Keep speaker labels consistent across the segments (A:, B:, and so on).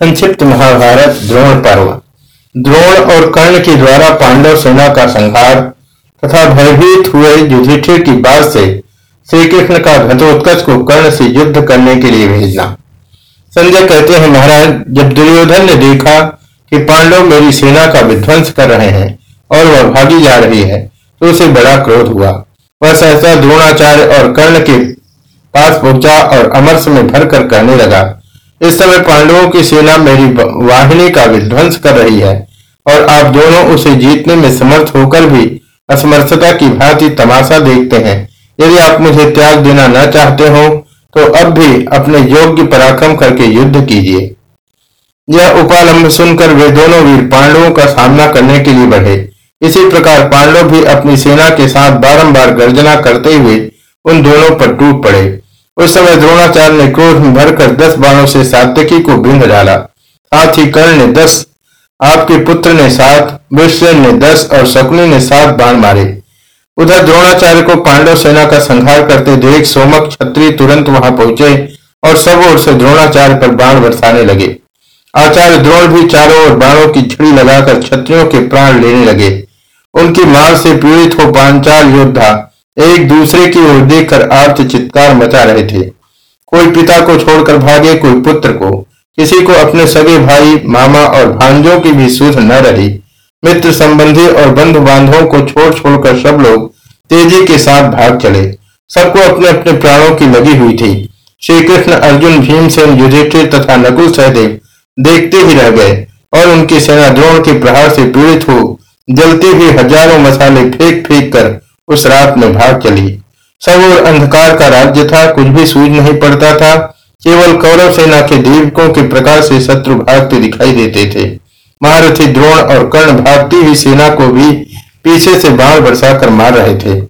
A: संक्षिप्त महाभारत, द्रोण पर्व। द्रोण और कर्ण के द्वारा पांडव सेना का संहार तथा भयभीत हुए युधिष्ठिर की बात से श्री कृष्ण का घटोत्कच को कर्ण से युद्ध करने के लिए भेजना। संजय कहते हैं, महाराज, जब दुर्योधन ने देखा कि पांडव मेरी सेना का विध्वंस कर रहे हैं और वह भागी जा रही है तो उसे बड़ा क्रोध हुआ। वह सहसा द्रोणाचार्य और कर्ण के पास पहुँचा और अमरस में भरकर कहने लगा इस समय पांडवों की सेना मेरी वाहिनी का विध्वंस कर रही है, और आप दोनों उसे जीतने में समर्थ होकर भी असमर्थता की भांति तमाशा देखते हैं। यदि आप मुझे त्याग देना न चाहते हो तो अब भी अपने योग्य पराक्रम करके युद्ध कीजिए। यह उपालंब सुनकर वे दोनों वीर पांडवों का सामना करने के लिए बढ़े। इसी प्रकार पांडव भी अपनी सेना के साथ बारंबार गर्जना करते हुए उन दोनों पर टूट पड़े। उस समय द्रोणाचार्य ने क्रोध में भरकर दस बाणों से सात्यकी को बिंद डाला। साथ ही कर्ण ने दस, आपके पुत्र ने सात विश्व ने दस और शकुनी ने सात बाण मारे। उधर द्रोणाचार्य को पांडव सेना का संहार करते देख सोमक छत्री तुरंत वहाँ पहुँचे और सब ओर से द्रोणाचार्य पर बाण बरसाने लगे। आचार्य द्रोण भी चारों ओर बाणों की झड़ी लगाकर छत्रियों के प्राण लेने लगे। उनकी मार से पीड़ित हो पांचाल योद्धा एक दूसरे की ओर देखकर आर्थ चित्कार मचा रहे थे। कोई पिता को छोड़कर भागे, कोई पुत्र को। किसी को अपने सगे भाई, मामा और भांजों की भी सुध न रही। मित्र संबंधी और बंधु बांधवों को छोड़ छोड़कर सब लोग तेज़ी के साथ भाग चले। सबको अपने अपने प्राणों की लगी हुई थी। श्री कृष्ण अर्जुन भीमसेन, युधिष्ठिर तथा नकुल सहदेव देखते ही रह गए और उनकी सेना द्रोण के प्रहार से पीड़ित हो जलती हुई हज़ारों मसाले फेंक फेंक कर उस रात में भाग चली। सब और अंधकार का राज्य था, कुछ भी सूझ नहीं पड़ता था। केवल कौरव सेना के दीपकों के प्रकाश से शत्रु भागते दिखाई देते थे। महारथी द्रोण और कर्ण भागती हुई सेना को भी पीछे से बाण बरसाकर मार रहे थे।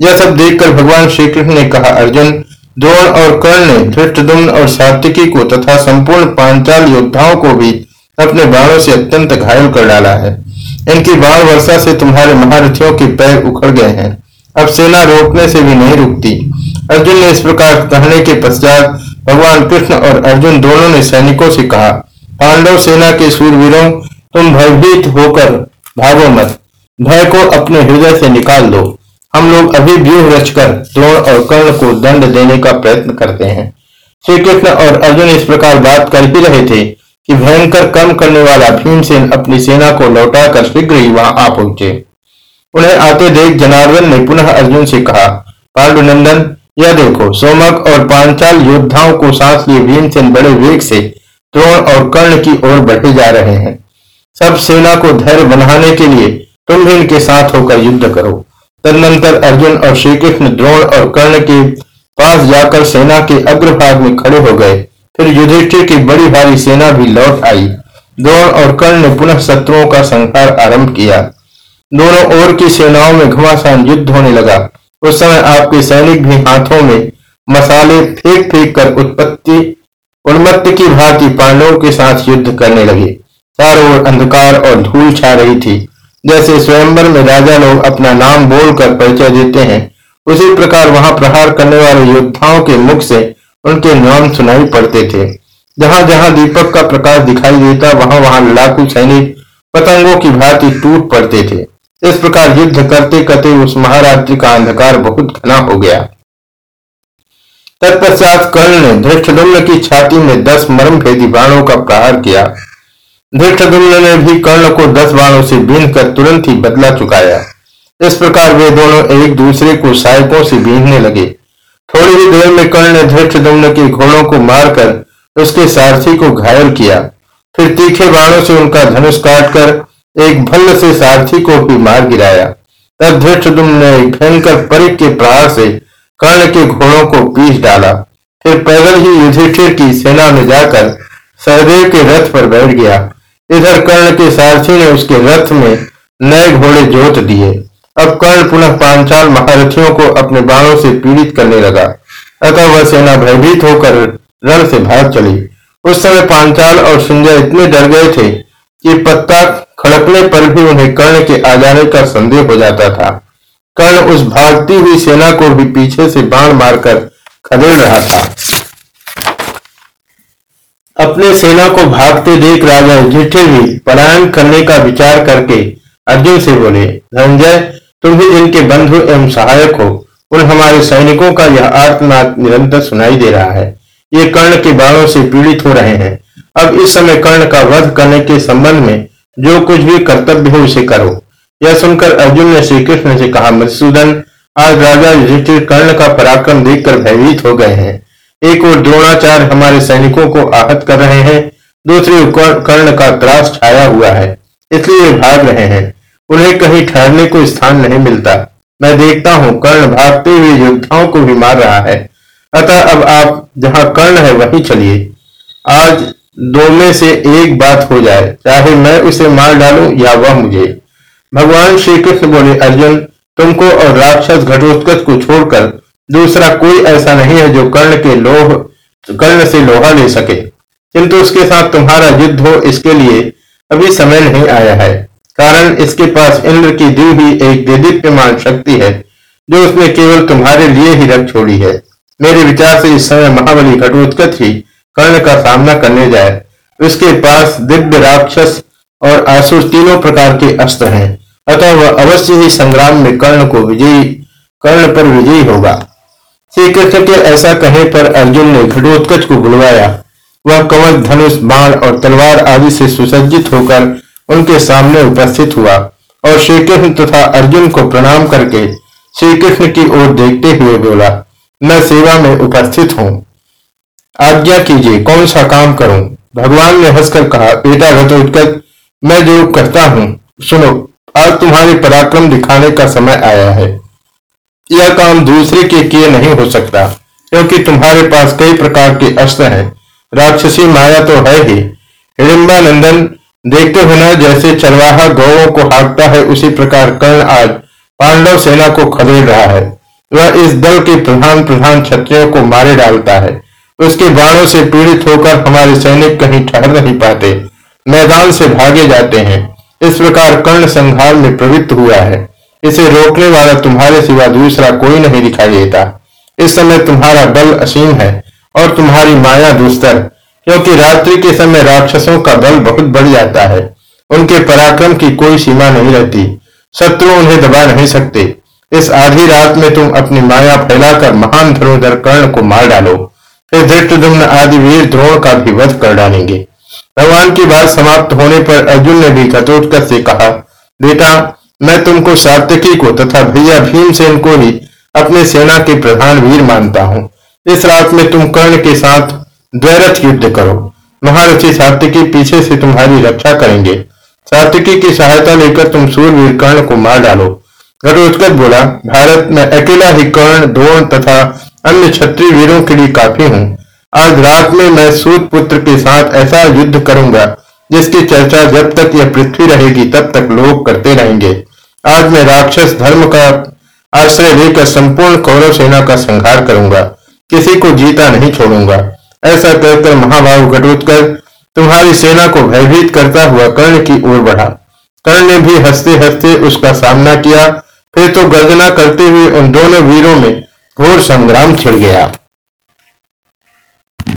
A: यह सब देखकर भगवान श्री कृष्ण ने कहा, अर्जुन, द्रोण और कर्ण ने धृष्टदुम्न और सात्विकी को तथा संपूर्ण पांचाल योद्धाओं को भी अपने बाणों से अत्यंत घायल कर डाला है। इनकी बाण वर्षा से तुम्हारे महारथियों के पैर उखड़ गए हैं। अब सेना रोकने से भी नहीं रुकती। अर्जुन ने इस प्रकार कहने के पश्चात भगवान कृष्ण और अर्जुन दोनों ने सैनिकों से कहा, पांडव सेना के सूरवीरों, तुम भयभीत होकर भागो मत। भय को अपने हृदय से निकाल दो। हम लोग अभी व्यूह रचकर द्रोण और कर्ण को दंड देने का प्रयत्न करते हैं। श्री कृष्ण और अर्जुन इस प्रकार बात कर ही रहे थे। कि भयंकर कम करने वाला भीमसेन अपनी सेना को लौटाकर शीघ्र ही वहाँ आ पहुँचे। उन्हें आते देख जनार्दन ने पुनः अर्जुन से कहा, पांडुनंदन, यह देखो, सोमक और पांचाल योद्धाओं को सांस लिए भीमसेन बड़े वेग से द्रोण और कर्ण की ओर बढ़े जा रहे हैं। सब सेना को धैर्य बनाने के लिए तुम भी इनके साथ होकर युद्ध करो। तदनंतर अर्जुन और श्रीकृष्ण द्रोण और कर्ण के पास जाकर सेना के अग्रभाग में खड़े हो गए। फिर युधिष्ठिर की बड़ी भारी सेना भी लौट आई। द्रोण और कर्ण ने पुनः शत्रुओं का संहार आरंभ किया। दोनों ओर की सेनाओं में घमासान युद्ध होने लगा। उस समय आपके सैनिक भी हाथों में मसाले फेंक फेंक कर उत्पत्ति, उन्मत्त की भांति पांडवों के साथ युद्ध करने लगे। चारों ओर अंधकार और धूल छा रही थी। जैसे स्वयंवर में राजा लोग अपना नाम बोलकर परिचय देते हैं, उसी प्रकार वहाँ प्रहार करने वाले योद्धाओं के मुख से उनके नाम सुनाई पड़ते थे। जहाँ जहाँ दीपक का प्रकाश दिखाई देता, वहाँ वहाँ लाखों सैनिक पतंगों की भांति टूट पड़ते थे। इस प्रकार युद्ध करते करते उस महारात्रि का अंधकार बहुत घना हो गया। तत्पश्चात कर्ण ने धृष्टुम्न की छाती में दस मर्म भेदी बाणों का प्रहार किया। धृष्टुम्न ने भी कर्ण को दस बाणों से बीन कर तुरंत ही बदला चुकाया। इस प्रकार वे दोनों एक दूसरे को सहायकों से बीनने लगे। थोड़ी ही देर में कर्ण ने धृष्ट के घोड़ों को मारकर उसके सारथी को घायल किया। फिर तीखे बाणों से उनका धनुष काटकर एक भल्ल से सारथी को भी मार गिराया। तब धृष्ट ने भयंकर परिक के प्रहार से कर्ण के घोड़ों को पीस डाला। फिर पैदल ही युधिष्ठिर की सेना में जाकर सहदेव के रथ पर बैठ गया। इधर कर्ण के सारथी ने उसके रथ में नए घोड़े जोत दिए। अब कर्ण पुनः पांचाल महारथियों को अपने बाणों से पीड़ित करने लगा। अतः वह सेना भयभीत होकर रण से भाग चली। उस समय पांचाल और संजय इतने डर गए थे कि पत्ता खड़कने पर भी उन्हें कर्ण के आ जाने का संदेह हो जाता था। कर्ण उस भागती हुई सेना को भी पीछे से बाण मारकर खदेड़ रहा था। अपने सेना को भागते देख राजा युधिष्ठिर भी पलायन करने का विचार करके अर्जुन से बोले, धनंजय तुम ही जिनके बंधु एवं सहायक हो, उन हमारे सैनिकों का यह आत्मनाद निरंतर सुनाई दे रहा है। ये कर्ण के बाणों से पीड़ित हो रहे हैं। अब इस समय कर्ण का वध करने के संबंध में जो कुछ भी कर्तव्य हो, उसे करो। यह सुनकर अर्जुन ने श्री कृष्ण से कहा, मधुसूदन, आज राजा युधिष्ठिर कर्ण का पराक्रम देखकर भयभीत हो गए हैं। एक और द्रोणाचार्य हमारे सैनिकों को आहत कर रहे हैं, दूसरी ओर कर्ण का त्रास छाया हुआ है, इसलिए भाग रहे हैं। उन्हें कहीं ठहरने को स्थान नहीं मिलता। मैं देखता हूँ कर्ण भागते हुए योद्धाओं को भी मार रहा है। अतः अब आप जहाँ कर्ण है वहीं चलिए। आज दो में से एक बात हो जाए, चाहे मैं उसे मार डालूं या वह मुझे। भगवान श्री कृष्ण बोले, अर्जुन, तुमको और राक्षस घटोत्कच को छोड़कर दूसरा कोई ऐसा नहीं है जो कर्ण के लोह, कर्ण से लोहा ले सके। किंतु उसके साथ तुम्हारा युद्ध हो, इसके लिए अभी समय नहीं आया है। कारण इसके पास इंद्र की दी हुई एक देदीप्यमान शक्ति है, जो उसने केवल तुम्हारे लिए ही रख छोड़ी है। मेरे विचार से इस समय महाबली घटोत्कच ही कर्ण का सामना करने जाए। उसके पास दिव्य राक्षस और आसुर तीनों प्रकार के अस्त्र हैं, अतः वह अवश्य ही संग्राम में कर्ण को विजयी, कर्ण पर विजयी होगा। श्री कृष्ण के ऐसा कहने पर अर्जुन ने घटोत्कच को बुलवाया। वह कवच, धनुष, बाण और तलवार आदि से सुसज्जित होकर उनके सामने उपस्थित हुआ और श्री कृष्ण तथा अर्जुन को प्रणाम करके श्री कृष्ण की ओर देखते हुए बोला, मैं सेवा में उपस्थित हूँ। आज्ञा कीजिए, कौन सा काम करूँ? भगवान ने हंसकर कहा, बेटा घटोत्कच मैं जो करता हूँ, सुनो, आज तुम्हारे पराक्रम दिखाने का समय आया है। यह काम दूसरे के किए नहीं हो सकता, क्योंकि तुम्हारे पास कई प्रकार के अस्त्र हैं। राक्षसी माया तो है ही। हिडिम्बा नंदन देखते होना जैसे चरवाहा गौों को हाँकता है, उसी प्रकार कर्ण आज पांडव सेना को खदेड़ रहा है। वह इस दल के प्रधान प्रधान क्षत्रियों को मारे डालता है। उसके बाणों से पीड़ित होकर हमारे सैनिक कहीं ठहर नहीं पाते। मैदान से भागे जाते हैं। इस प्रकार कर्ण संहार में प्रवृत्त हुआ है। इसे रोकने वाला तुम्हारे सिवा दूसरा कोई नहीं दिखाई देता। इस समय तुम्हारा बल असीम है और तुम्हारी माया दुस्तर। क्योंकि रात्रि के समय राक्षसों का बल बहुत बढ़ जाता है। उनके पराक्रम की कोई सीमा नहीं रहती। शत्रु उन्हें दबा नहीं सकते। इस आधी रात में तुम अपनी माया फैलाकर महान धनुधर कर्ण को मार डालो। फिर धृष्टुम्न आदि वीर द्रोण का भी वध कर डालेंगे। भगवान की बात समाप्त होने पर अर्जुन ने भी घटोत्कच से कहा, बेटा, मैं तुमको सात्यकी को तथा भैया भीमसेन को ही अपने सेना के प्रधान वीर मानता हूँ। इस रात में तुम कर्ण के साथ द्वैरथ युद्ध करो। महारथी सात्यकी पीछे से तुम्हारी रक्षा करेंगे। सात्यकी की सहायता लेकर तुम सूर्यवीर कर्ण को मार डालो। घटोत्कच बोला, भारत में अकेला ही कर्ण, द्रोण तथा अन्य क्षत्रिय वीरों के लिए काफ़ी हूँ। आज रात में मैं सूत पुत्र के साथ ऐसा युद्ध करूँगा, जिसकी चर्चा जब तक यह पृथ्वी रहेगी, तब तक लोग करते रहेंगे। आज मैं राक्षस धर्म का आश्रय लेकर संपूर्ण कौरव सेना का संहार करूँगा। किसी को जीता नहीं छोड़ूँगा। ऐसा कहकर महाभाव घटोत्कर तुम्हारी सेना को भयभीत करता हुआ कर्ण की ओर बढ़ा। कर्ण ने भी हँसते हँसते उसका सामना किया। फिर तो गर्जना करते हुए उन दोनों वीरों में घोर संग्राम छिड़ गया।